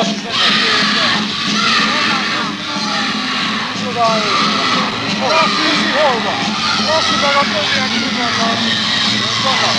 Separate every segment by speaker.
Speaker 1: Nossa, o jogador aqui, mano. Vamos lá.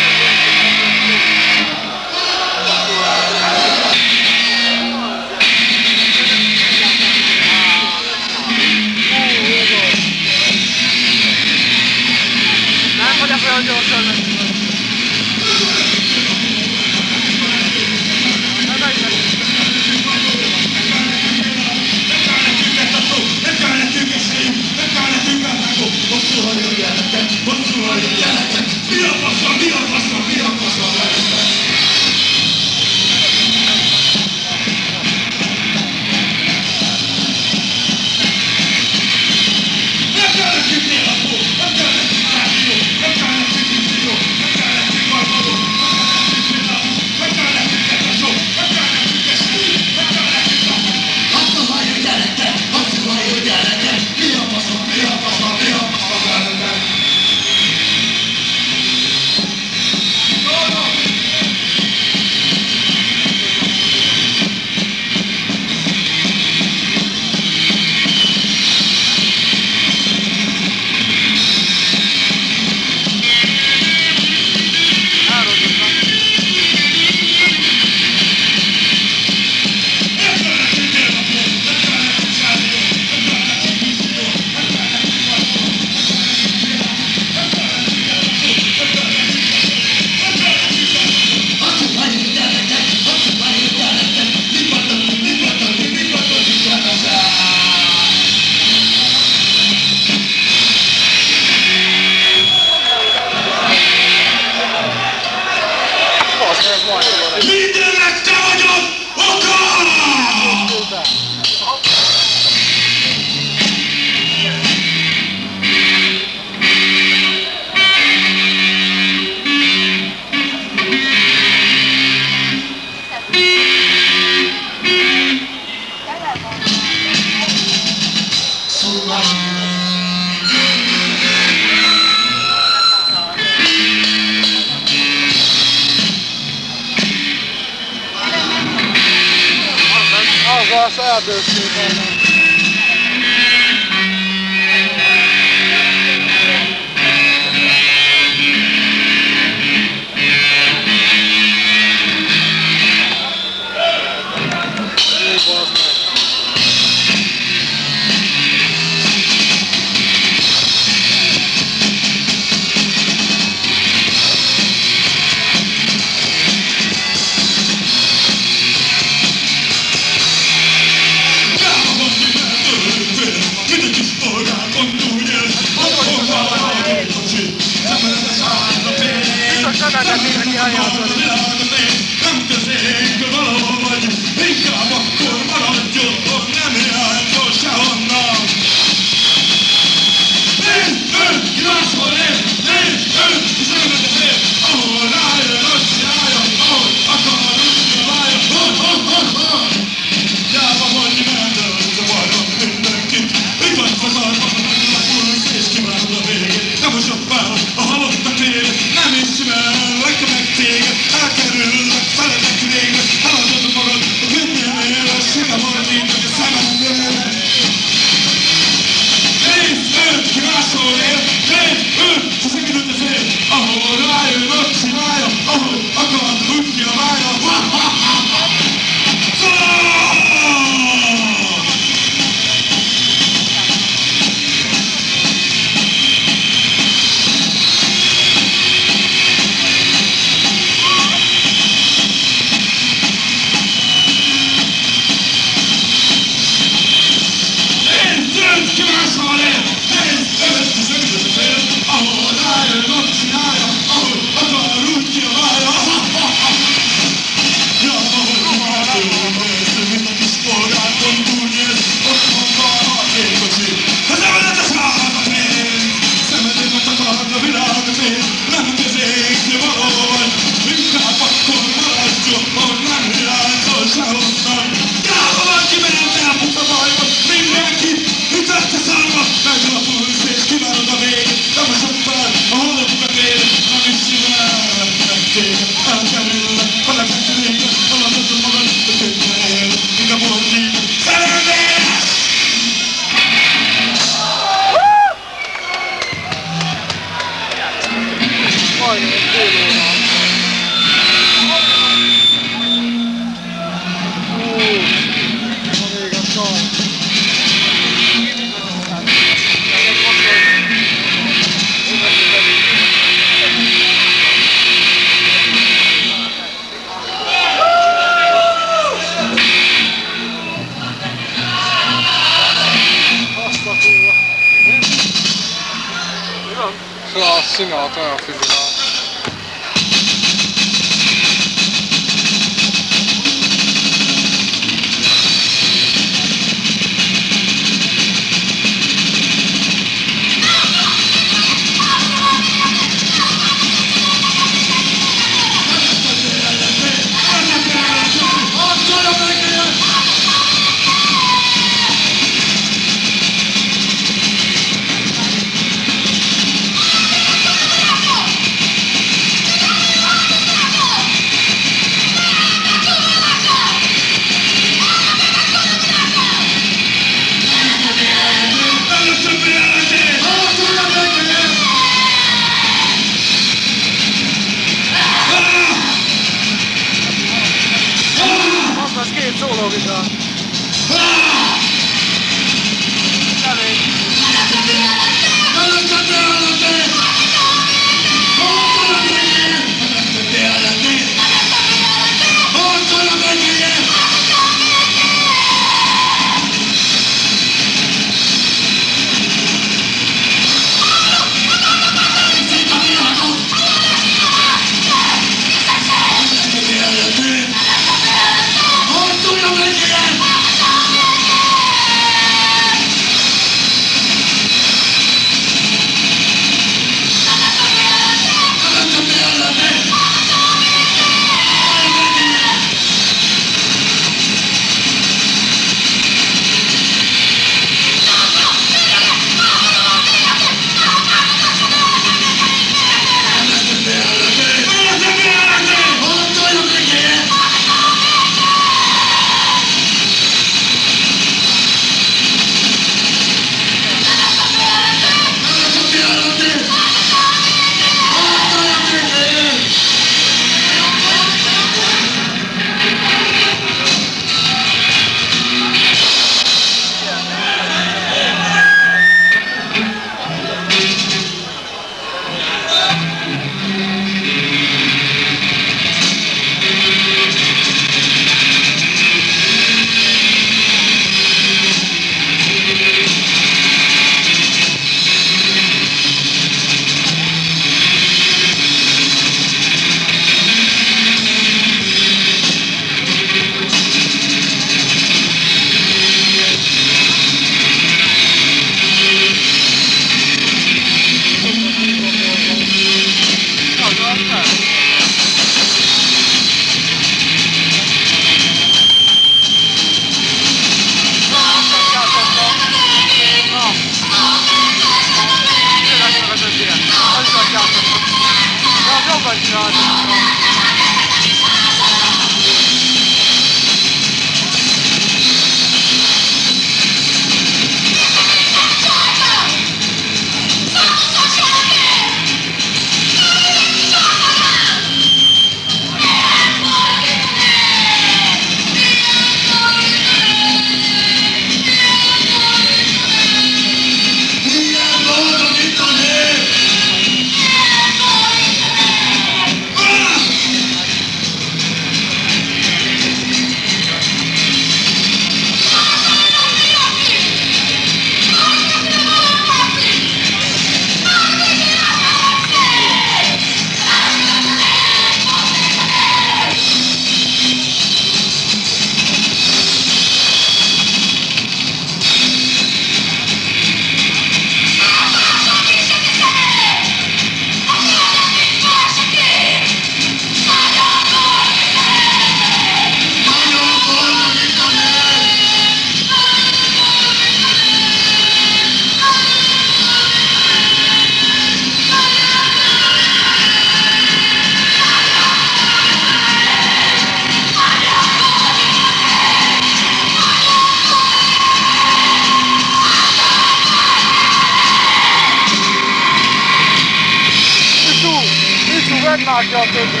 Speaker 1: a többi.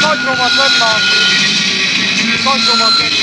Speaker 1: Szagyromat vedd már! Szagyromat vedd!